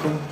Cool.